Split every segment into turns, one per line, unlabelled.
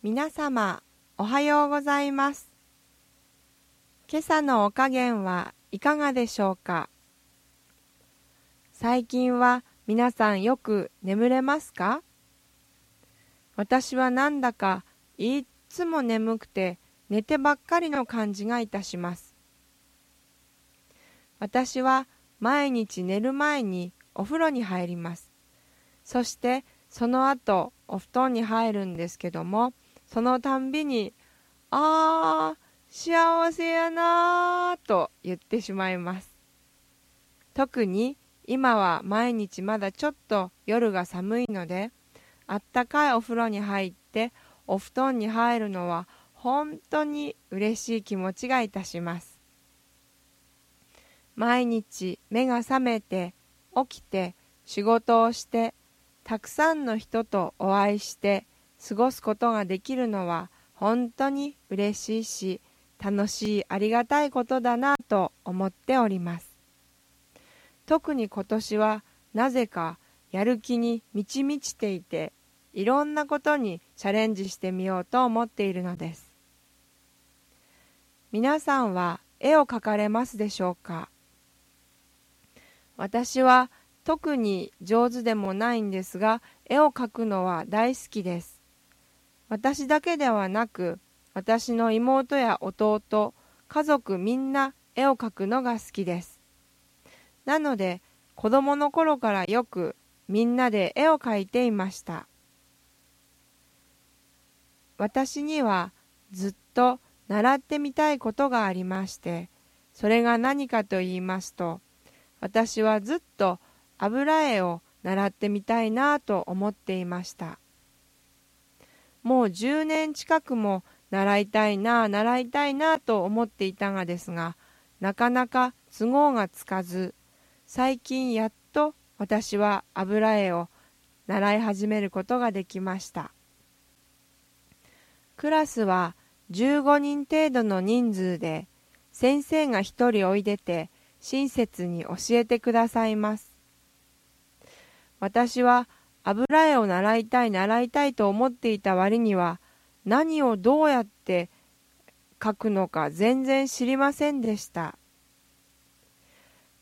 皆様おはようございます。今朝のお加減はいかがでしょうか？最近は皆さんよく眠れますか？私はなんだかいっつも眠くて寝てばっかりの感じがいたします。私は毎日寝る前にお風呂に入ります。そしてその後お布団に入るんですけどもそのたんびに「あー幸せやなー」と言ってしまいます。特に今は毎日まだちょっと夜が寒いのであったかいお風呂に入ってお布団に入るのは本当に嬉しい気持ちがいたします。毎日目が覚めて起きて仕事をしてたくさんの人とお会いして過ごすことができるのは本当に嬉しいし楽しいありがたいことだなと思っております。特に今年はなぜかやる気に満ち満ちていていろんなことにチャレンジしてみようと思っているのです。皆さんは絵を描かれますでしょうか？私は特に上手でもないんですが絵を描くのは大好きです。私だけではなく私の妹や弟家族みんな絵を描くのが好きです。なので子供の頃からよくみんなで絵を描いていました。私にはずっと習ってみたいことがありましてそれが何かと言いますと私はずっと油絵を習ってみたいなと思っていました。もう10年近くも習いたいな習いたいなと思っていたがですがなかなか都合がつかず最近やっと私は油絵を習い始めることができました。クラスは15人程度の人数で先生が一人おいでて親切に教えてくださいます。私は油絵を習いたい習いたいと思っていた割には何をどうやって描くのか全然知りませんでした。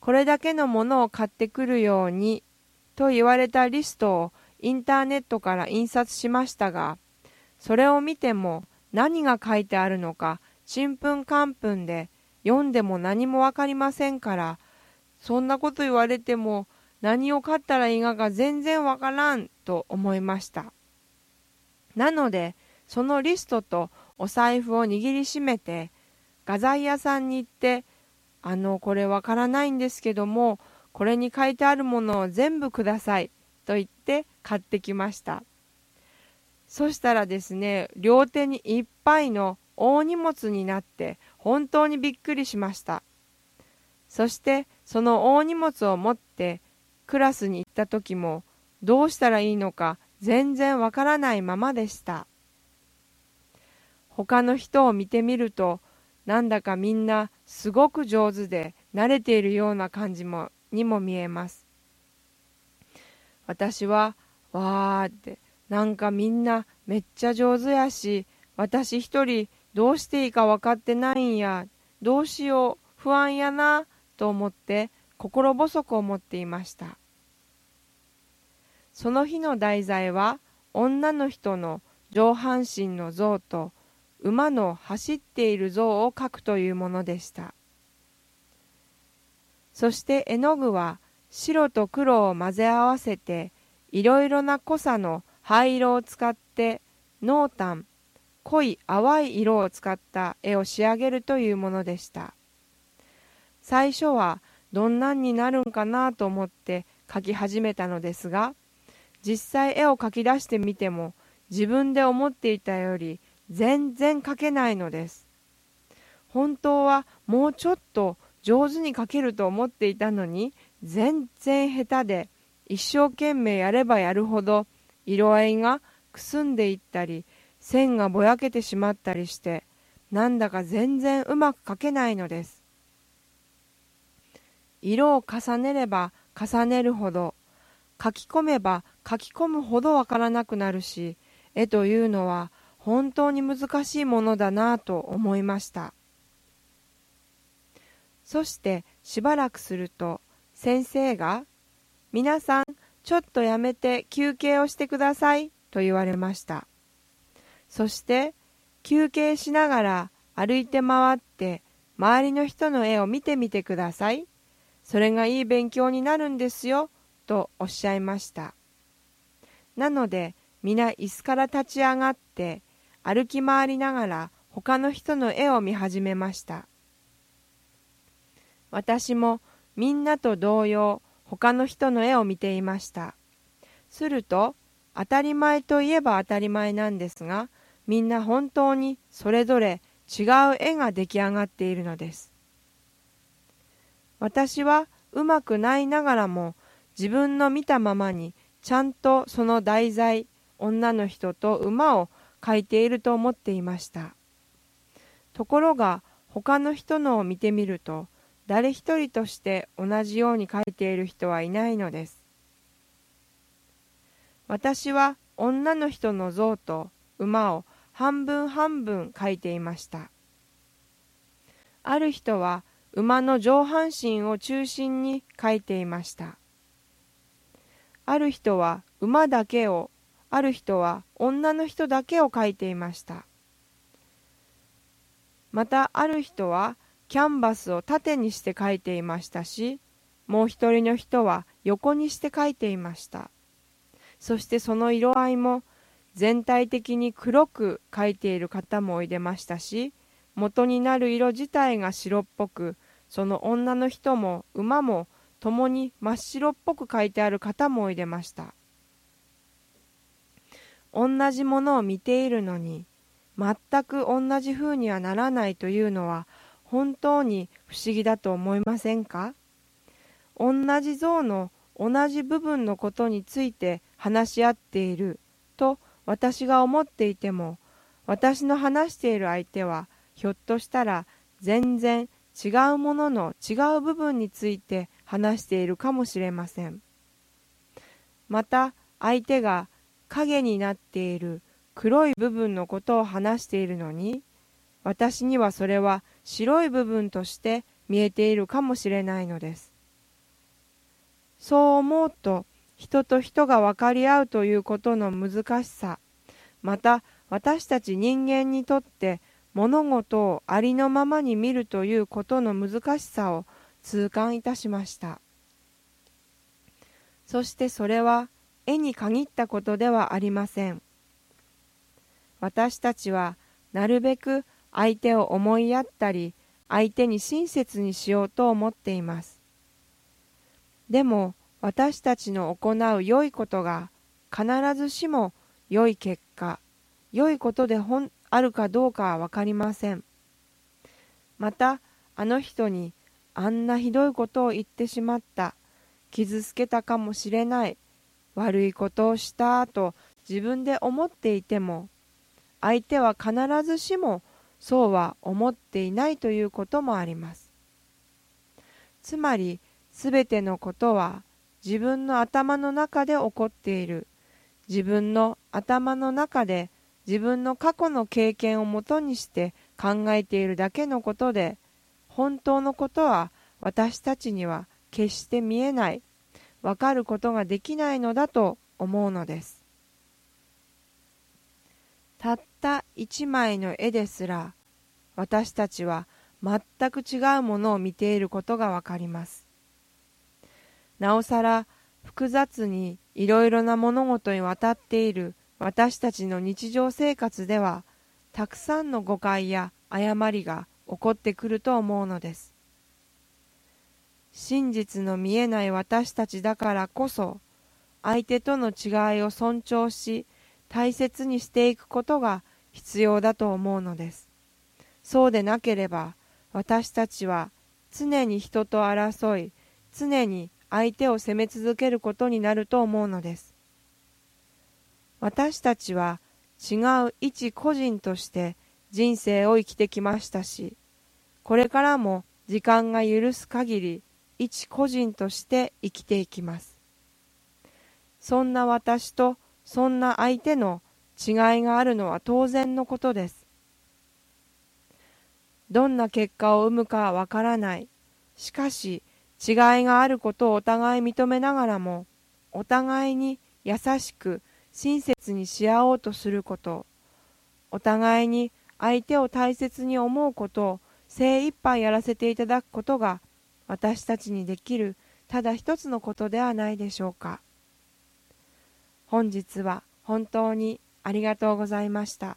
これだけのものを買ってくるようにと言われたリストをインターネットから印刷しましたがそれを見ても何が書いてあるのかちんぷんかんぷんで読んでも何もわかりませんからそんなこと言われても何を買ったらいいがか全然わからんと思いました。なのでそのリストとお財布を握りしめて画材屋さんに行って「あのこれわからないんですけどもこれに書いてあるものを全部ください」と言って買ってきました。そしたらですね両手にいっぱいの大荷物になって本当にびっくりしました。そしてその大荷物を持ってクラスに行った時もどうしたらいいのか全然わからないままでした。他の人を見てみるとなんだかみんなすごく上手で慣れているような感じもにも見えます。私はわーってなんかみんなめっちゃ上手やし私一人どうしていいか分かってないんやどうしよう不安やなと思って心細く思っていました。その日の題材は女の人の上半身の像と馬の走っている像を描くというものでした。そして絵の具は白と黒を混ぜ合わせていろいろな濃さの灰色を使って濃淡濃い淡い色を使った絵を仕上げるというものでした。最初はどんなんになるんかなと思って描き始めたのですが実際絵を描き出してみても自分で思っていたより全然描けないのです。本当はもうちょっと上手に描けると思っていたのに全然下手で一生懸命やればやるほど色合いがくすんでいったり線がぼやけてしまったりしてなんだか全然うまく描けないのです。色を重ねれば重ねるほど書き込めば書き込むほどわからなくなるし絵というのは本当に難しいものだなぁと思いました。そしてしばらくすると先生が「皆さんちょっとやめて休憩をしてください」と言われました。そして休憩しながら歩いて回って周りの人の絵を見てみてくださいそれがいい勉強になるんですよとおっしゃいました。なので皆椅子から立ち上がって歩き回りながら他の人の絵を見始めました。私もみんなと同様他の人の絵を見ていました。すると当たり前といえば当たり前なんですがみんな本当にそれぞれ違う絵が出来上がっているのです。私はうまくないながらも自分の見たままにちゃんとその題材女の人と馬を描いていると思っていました。ところが他の人のを見てみると誰一人として同じように描いている人はいないのです。私は女の人の像と馬を半分半分書いていました。ある人は馬の上半身を中心に書いていました。ある人は馬だけをある人は女の人だけを書いていました。またある人はキャンバスを縦にして書いていましたしもう一人の人は横にして書いていました。そしてその色合いも全体的に黒く描いている方もおいでましたし元になる色自体が白っぽくその女の人も馬も共に真っ白っぽく描いてある方もおいでました。同じものを見ているのに全く同じ風にはならないというのは本当に不思議だと思いませんか？同じ像の同じ部分のことについて話し合っていると私が思っていても私の話している相手はひょっとしたら全然違うものの違う部分について話しているかもしれません。また相手が影になっている黒い部分のことを話しているのに私にはそれは白い部分として見えているかもしれないのです。そう思うと人と人が分かり合うということの難しさまた私たち人間にとって物事をありのままに見るということの難しさを痛感いたしました。そしてそれは絵に限ったことではありません。私たちはなるべく相手を思いやったり相手に親切にしようと思っています。でも私たちの行う良いことが必ずしも良い結果良いことでほんあるかどうかは分かりません。またあの人にあんなひどいことを言ってしまった。傷つけたかもしれない。悪いことをしたと自分で思っていても相手は必ずしもそうは思っていないということもあります。つまりすべてのことは自分の頭の中で起こっている。自分の頭の中で自分の過去の経験をもとにして考えているだけのことで本当のことは私たちには決して見えないわかることができないのだと思うのです。たった一枚の絵ですら私たちは全く違うものを見ていることがわかります。なおさら複雑にいろいろな物事にわたっている私たちの日常生活ではたくさんの誤解や誤りが起こってくると思うのです。真実の見えない私たちだからこそ相手との違いを尊重し大切にしていくことが必要だと思うのです。そうでなければ私たちは常に人と争い常に相手を責め続けることになると思うのです。私たちは違う一個人として人生を生きてきましたしこれからも時間が許す限り一個人として生きていきますそんな私とそんな相手の違いがあるのは当然のことです。どんな結果を生むかはわからない。しかし、違いがあることをお互い認めながらも、お互いに優しく親切にし合おうとすること、お互いに相手を大切に思うことを精一杯やらせていただくことが私たちにできるただ一つのことではないでしょうか。本日は本当にありがとうございました。